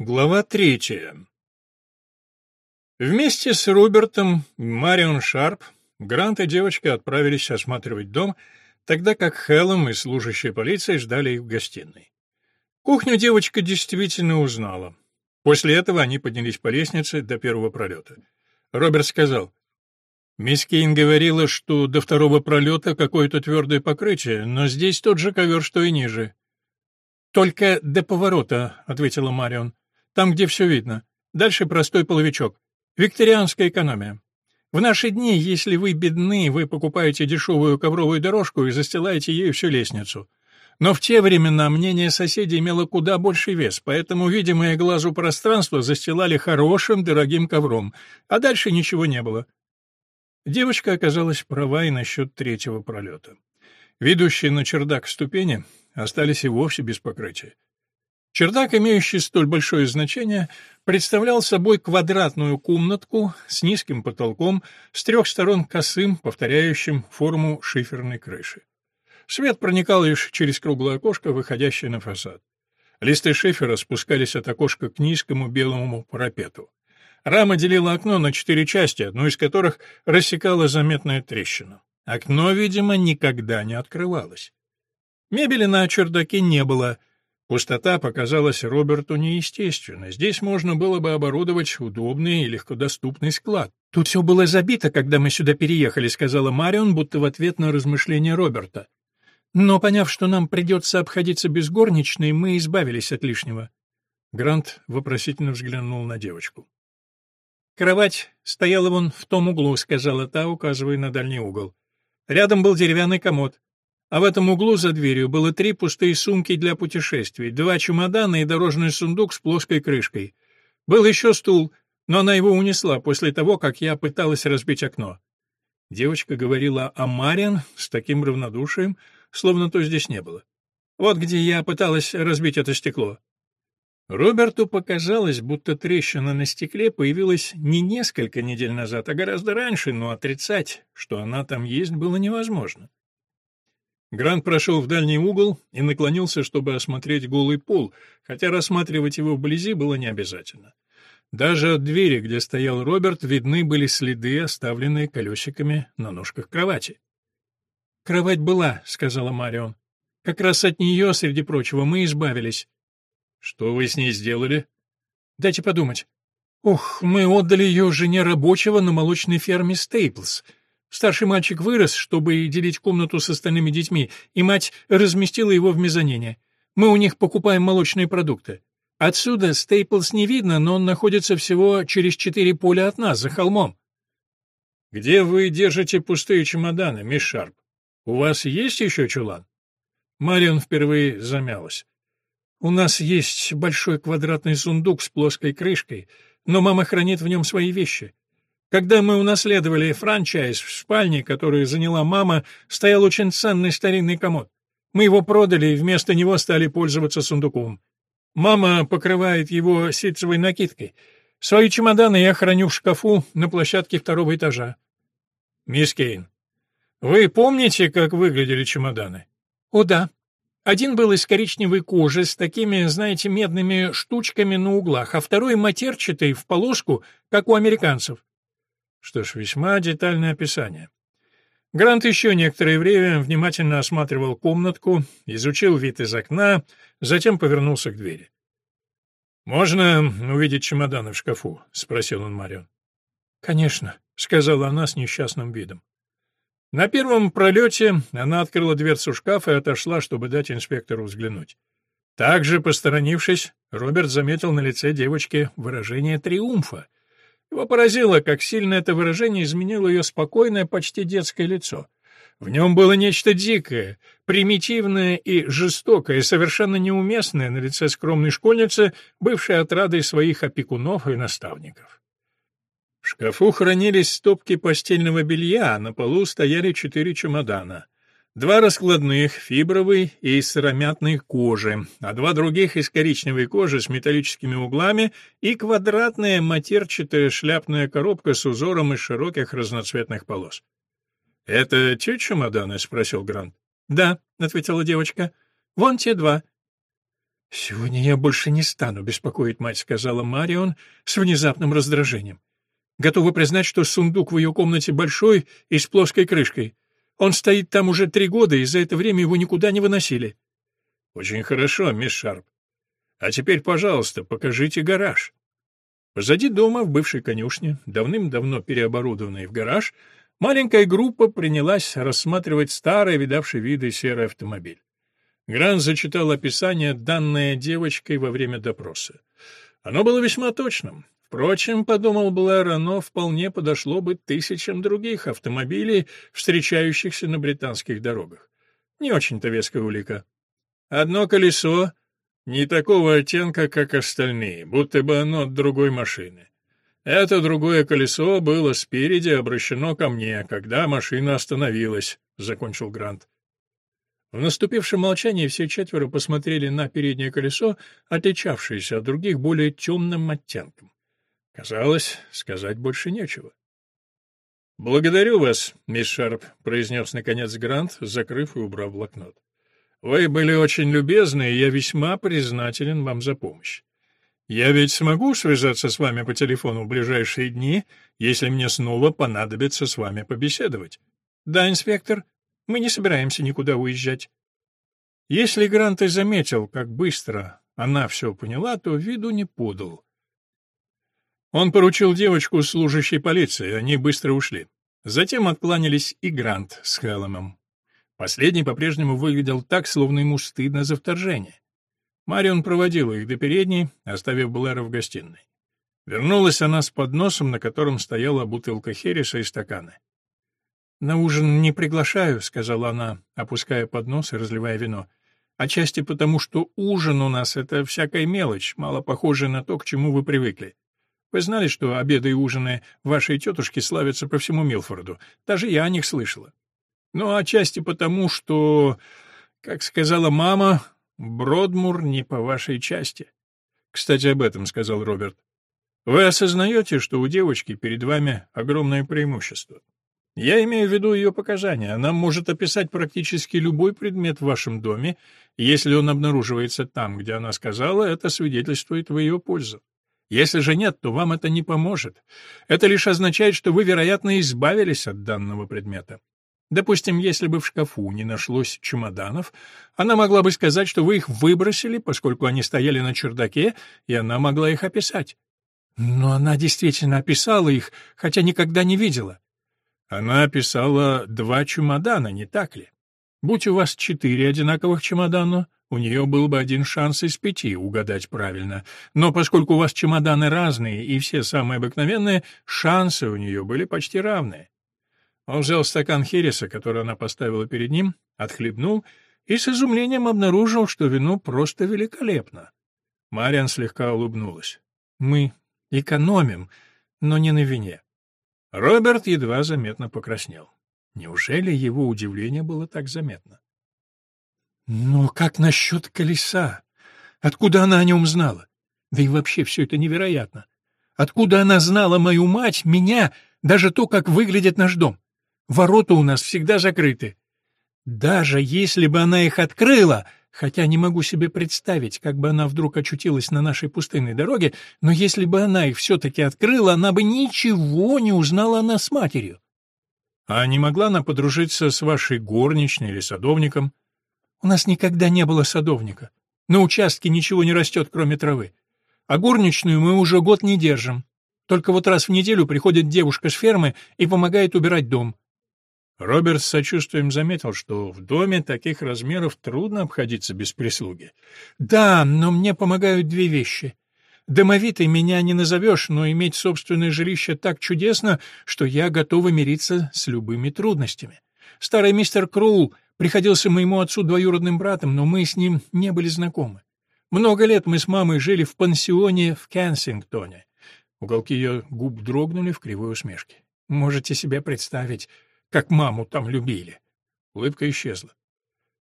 Глава третья. Вместе с Робертом, Марион Шарп, Грант и девочка отправились осматривать дом, тогда как Хеллом и служащие полиции ждали их в гостиной. Кухню девочка действительно узнала. После этого они поднялись по лестнице до первого пролета. Роберт сказал, «Мисс Кейн говорила, что до второго пролета какое-то твердое покрытие, но здесь тот же ковер, что и ниже». «Только до поворота», — ответила Марион. Там, где все видно. Дальше простой половичок. Викторианская экономия. В наши дни, если вы бедны, вы покупаете дешевую ковровую дорожку и застилаете ею всю лестницу. Но в те времена мнение соседей имело куда больший вес, поэтому видимое глазу пространство застилали хорошим, дорогим ковром, а дальше ничего не было. Девочка оказалась права и насчет третьего пролета. Ведущие на чердак ступени остались и вовсе без покрытия. Чердак, имеющий столь большое значение, представлял собой квадратную комнатку с низким потолком, с трех сторон косым, повторяющим форму шиферной крыши. Свет проникал лишь через круглое окошко, выходящее на фасад. Листы шифера спускались от окошка к низкому белому парапету. Рама делила окно на четыре части, одну из которых рассекала заметная трещина. Окно, видимо, никогда не открывалось. Мебели на чердаке не было — Пустота показалась Роберту неестественной. Здесь можно было бы оборудовать удобный и легкодоступный склад. «Тут все было забито, когда мы сюда переехали», — сказала Марион, будто в ответ на размышления Роберта. «Но, поняв, что нам придется обходиться без горничной, мы избавились от лишнего». Грант вопросительно взглянул на девочку. «Кровать стояла вон в том углу», — сказала та, указывая на дальний угол. Рядом был деревянный комод. А в этом углу за дверью было три пустые сумки для путешествий, два чемодана и дорожный сундук с плоской крышкой. Был еще стул, но она его унесла после того, как я пыталась разбить окно. Девочка говорила о Мариан с таким равнодушием, словно то здесь не было. Вот где я пыталась разбить это стекло. Роберту показалось, будто трещина на стекле появилась не несколько недель назад, а гораздо раньше, но отрицать, что она там есть, было невозможно. Грант прошел в дальний угол и наклонился, чтобы осмотреть голый пол, хотя рассматривать его вблизи было не обязательно. Даже от двери, где стоял Роберт, видны были следы, оставленные колесиками на ножках кровати. «Кровать была», — сказала Марион. «Как раз от нее, среди прочего, мы избавились». «Что вы с ней сделали?» «Дайте подумать. Ух, мы отдали ее жене рабочего на молочной ферме Стейплс. Старший мальчик вырос, чтобы делить комнату с остальными детьми, и мать разместила его в мезонине. Мы у них покупаем молочные продукты. Отсюда Стейплс не видно, но он находится всего через четыре поля от нас, за холмом. «Где вы держите пустые чемоданы, мисс Шарп? У вас есть еще чулан?» Марион впервые замялась. «У нас есть большой квадратный сундук с плоской крышкой, но мама хранит в нем свои вещи. Когда мы унаследовали франчайз в спальне, которую заняла мама, стоял очень ценный старинный комод. Мы его продали и вместо него стали пользоваться сундуком. Мама покрывает его ситцевой накидкой. Свои чемоданы я храню в шкафу на площадке второго этажа. Мисс Кейн, вы помните, как выглядели чемоданы? О, да. Один был из коричневой кожи с такими, знаете, медными штучками на углах, а второй матерчатый в полоску, как у американцев. Что ж, весьма детальное описание. Грант еще некоторое время внимательно осматривал комнатку, изучил вид из окна, затем повернулся к двери. «Можно увидеть чемоданы в шкафу?» — спросил он Марион. «Конечно», — сказала она с несчастным видом. На первом пролете она открыла дверцу шкафа и отошла, чтобы дать инспектору взглянуть. Также, посторонившись, Роберт заметил на лице девочки выражение триумфа — его поразило, как сильно это выражение изменило ее спокойное, почти детское лицо. В нем было нечто дикое, примитивное и жестокое, совершенно неуместное на лице скромной школьницы, бывшей отрадой своих опекунов и наставников. В шкафу хранились стопки постельного белья, а на полу стояли четыре чемодана — Два раскладных, фибровый и из сыромятной кожи, а два других из коричневой кожи с металлическими углами и квадратная матерчатая шляпная коробка с узором из широких разноцветных полос. «Это те чемоданы?» — спросил Грант. «Да», — ответила девочка. «Вон те два». «Сегодня я больше не стану беспокоить мать», — сказала Марион с внезапным раздражением. «Готова признать, что сундук в ее комнате большой и с плоской крышкой. Он стоит там уже три года, и за это время его никуда не выносили». «Очень хорошо, мисс Шарп. А теперь, пожалуйста, покажите гараж». Позади дома, в бывшей конюшне, давным-давно переоборудованной в гараж, маленькая группа принялась рассматривать старый, видавший виды серый автомобиль. Грант зачитал описание, данное девочкой во время допроса. Оно было весьма точным. Впрочем, подумал Блэр, оно вполне подошло бы тысячам других автомобилей, встречающихся на британских дорогах. Не очень-то веская улика. Одно колесо не такого оттенка, как остальные, будто бы оно от другой машины. Это другое колесо было спереди обращено ко мне, когда машина остановилась, — закончил Грант. В наступившем молчании все четверо посмотрели на переднее колесо, отличавшееся от других более темным оттенком. Казалось, сказать больше нечего. «Благодарю вас, мисс Шарп», — произнес наконец Грант, закрыв и убрав блокнот. «Вы были очень любезны, и я весьма признателен вам за помощь. Я ведь смогу связаться с вами по телефону в ближайшие дни, если мне снова понадобится с вами побеседовать». «Да, инспектор», мы не собираемся никуда уезжать. Если Грант и заметил, как быстро она все поняла, то виду не подал. Он поручил девочку служащей полиции, они быстро ушли. Затем откланялись и Грант с Хелломом. Последний по-прежнему выглядел так, словно ему стыдно за вторжение. Марион проводила их до передней, оставив Блэра в гостиной. Вернулась она с подносом, на котором стояла бутылка Хереса и стаканы. «На ужин не приглашаю», — сказала она, опуская поднос и разливая вино. «Отчасти потому, что ужин у нас — это всякая мелочь, мало похожая на то, к чему вы привыкли. Вы знали, что обеды и ужины вашей тетушки славятся по всему Милфорду? Даже я о них слышала. Ну, отчасти потому, что, как сказала мама, Бродмур не по вашей части. Кстати, об этом сказал Роберт. Вы осознаете, что у девочки перед вами огромное преимущество? Я имею в виду ее показания. Она может описать практически любой предмет в вашем доме, если он обнаруживается там, где она сказала, это свидетельствует в ее пользу. Если же нет, то вам это не поможет. Это лишь означает, что вы, вероятно, избавились от данного предмета. Допустим, если бы в шкафу не нашлось чемоданов, она могла бы сказать, что вы их выбросили, поскольку они стояли на чердаке, и она могла их описать. Но она действительно описала их, хотя никогда не видела. Она описала два чемодана, не так ли? Будь у вас четыре одинаковых чемодана, у нее был бы один шанс из пяти угадать правильно. Но поскольку у вас чемоданы разные и все самые обыкновенные, шансы у нее были почти равные. Он взял стакан хереса, который она поставила перед ним, отхлебнул и с изумлением обнаружил, что вино просто великолепно. Мариан слегка улыбнулась. «Мы экономим, но не на вине». Роберт едва заметно покраснел. Неужели его удивление было так заметно? «Но как насчет колеса? Откуда она о нем знала? Да и вообще все это невероятно. Откуда она знала мою мать, меня, даже то, как выглядит наш дом? Ворота у нас всегда закрыты. Даже если бы она их открыла, хотя не могу себе представить, как бы она вдруг очутилась на нашей пустынной дороге, но если бы она их все-таки открыла, она бы ничего не узнала о нас с матерью. А не могла она подружиться с вашей горничной или садовником? У нас никогда не было садовника. На участке ничего не растет, кроме травы. А горничную мы уже год не держим. Только вот раз в неделю приходит девушка с фермы и помогает убирать дом. Роберт с сочувствием заметил, что в доме таких размеров трудно обходиться без прислуги. «Да, но мне помогают две вещи. Домовитой меня не назовешь, но иметь собственное жилище так чудесно, что я готова мириться с любыми трудностями. Старый мистер Кроул приходился моему отцу двоюродным братом, но мы с ним не были знакомы. Много лет мы с мамой жили в пансионе в Кенсингтоне». Уголки ее губ дрогнули в кривой усмешке. «Можете себе представить...» как маму там любили. Улыбка исчезла.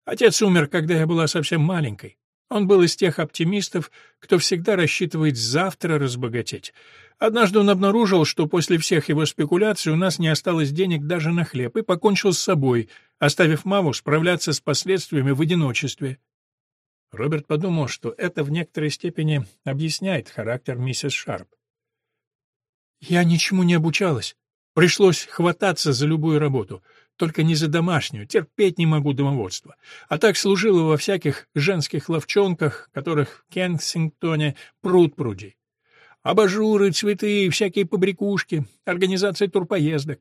Отец умер, когда я была совсем маленькой. Он был из тех оптимистов, кто всегда рассчитывает завтра разбогатеть. Однажды он обнаружил, что после всех его спекуляций у нас не осталось денег даже на хлеб, и покончил с собой, оставив маму справляться с последствиями в одиночестве. Роберт подумал, что это в некоторой степени объясняет характер миссис Шарп. «Я ничему не обучалась. Пришлось хвататься за любую работу. Только не за домашнюю, терпеть не могу домоводство. А так служила во всяких женских ловчонках, которых в Кенсингтоне пруд пруди. Абажуры, цветы, всякие побрякушки, организация турпоездок.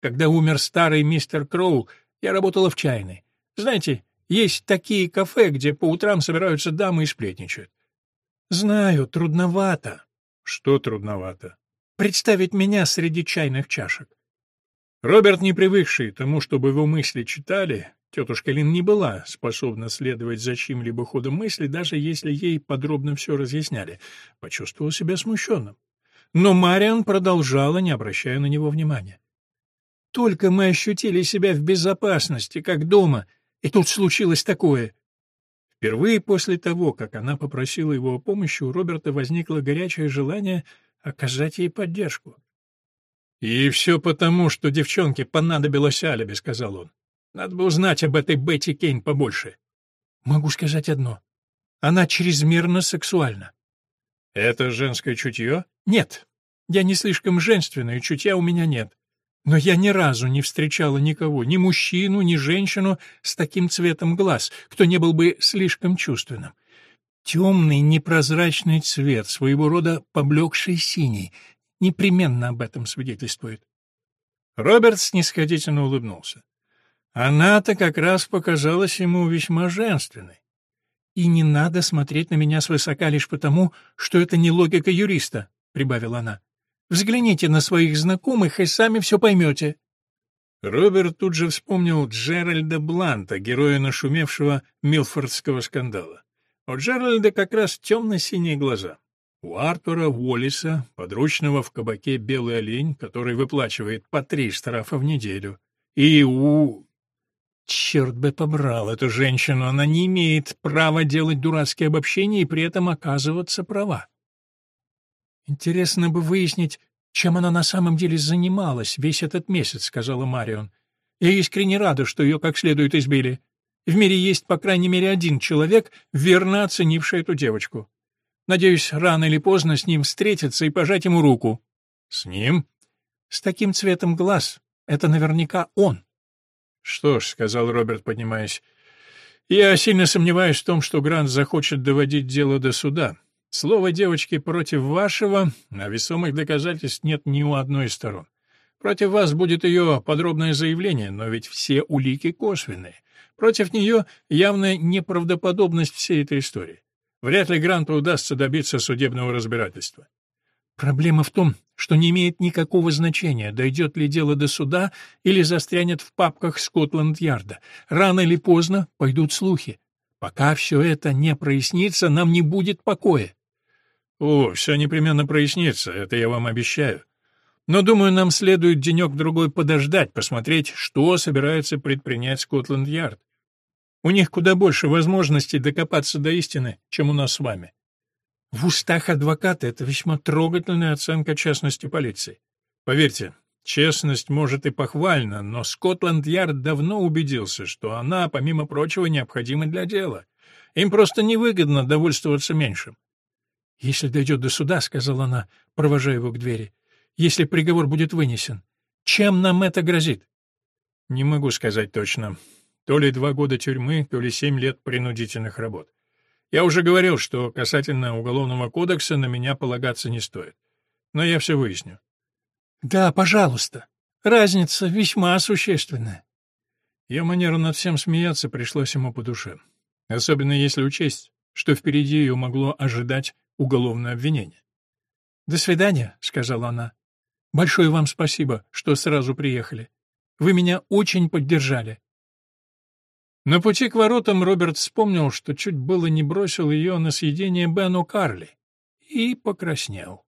Когда умер старый мистер Кроул, я работала в чайной. Знаете, есть такие кафе, где по утрам собираются дамы и сплетничают. Знаю, трудновато. Что трудновато? Представить меня среди чайных чашек. Роберт, не привыкший тому, чтобы его мысли читали, тетушка Лин не была способна следовать за чьим-либо ходом мысли, даже если ей подробно все разъясняли, почувствовал себя смущенным. Но Мариан продолжала, не обращая на него внимания. «Только мы ощутили себя в безопасности, как дома, и тут случилось такое». Впервые после того, как она попросила его о помощи, у Роберта возникло горячее желание оказать ей поддержку. «И все потому, что девчонке понадобилось алиби», — сказал он. «Надо бы узнать об этой Бетти Кейн побольше». «Могу сказать одно. Она чрезмерно сексуальна». «Это женское чутье?» «Нет. Я не слишком женственная, чутья у меня нет. Но я ни разу не встречала никого, ни мужчину, ни женщину с таким цветом глаз, кто не был бы слишком чувственным. Темный непрозрачный цвет, своего рода поблекший синий, непременно об этом свидетельствует. Роберт снисходительно улыбнулся. Она-то как раз показалась ему весьма женственной. «И не надо смотреть на меня свысока лишь потому, что это не логика юриста», — прибавила она. «Взгляните на своих знакомых и сами все поймете». Роберт тут же вспомнил Джеральда Бланта, героя нашумевшего Милфордского скандала. У Джеральда как раз темно-синие глаза. У Артура Уоллиса, подручного в кабаке «Белый олень», который выплачивает по три штрафа в неделю. И у... Черт бы побрал эту женщину, она не имеет права делать дурацкие обобщения и при этом оказываться права. Интересно бы выяснить, чем она на самом деле занималась весь этот месяц, сказала Марион. Я искренне рада, что ее как следует избили. В мире есть, по крайней мере, один человек, верно оценивший эту девочку. Надеюсь, рано или поздно с ним встретиться и пожать ему руку. С ним? С таким цветом глаз. Это наверняка он. Что ж, сказал Роберт, поднимаясь. Я сильно сомневаюсь в том, что Грант захочет доводить дело до суда. Слово девочки против вашего, а весомых доказательств нет ни у одной из сторон. Против вас будет ее подробное заявление, но ведь все улики косвенные. Против нее явная неправдоподобность всей этой истории. Вряд ли Гранту удастся добиться судебного разбирательства. Проблема в том, что не имеет никакого значения, дойдет ли дело до суда или застрянет в папках Скотланд-Ярда. Рано или поздно пойдут слухи. Пока все это не прояснится, нам не будет покоя. О, все непременно прояснится, это я вам обещаю. Но, думаю, нам следует денек-другой подождать, посмотреть, что собирается предпринять Скотланд-Ярд. У них куда больше возможностей докопаться до истины, чем у нас с вами. В устах адвоката это весьма трогательная оценка честности полиции. Поверьте, честность может и похвальна, но Скотланд-Ярд давно убедился, что она, помимо прочего, необходима для дела. Им просто невыгодно довольствоваться меньшим. «Если дойдет до суда», — сказала она, провожая его к двери, — «если приговор будет вынесен, чем нам это грозит?» «Не могу сказать точно. То ли два года тюрьмы, то ли семь лет принудительных работ. Я уже говорил, что касательно Уголовного кодекса на меня полагаться не стоит. Но я все выясню. Да, пожалуйста. Разница весьма существенная. Ее манеру над всем смеяться пришлось ему по душе. Особенно если учесть, что впереди ее могло ожидать уголовное обвинение. «До свидания», — сказала она. «Большое вам спасибо, что сразу приехали. Вы меня очень поддержали. На пути к воротам Роберт вспомнил, что чуть было не бросил ее на съедение Бену Карли, и покраснел.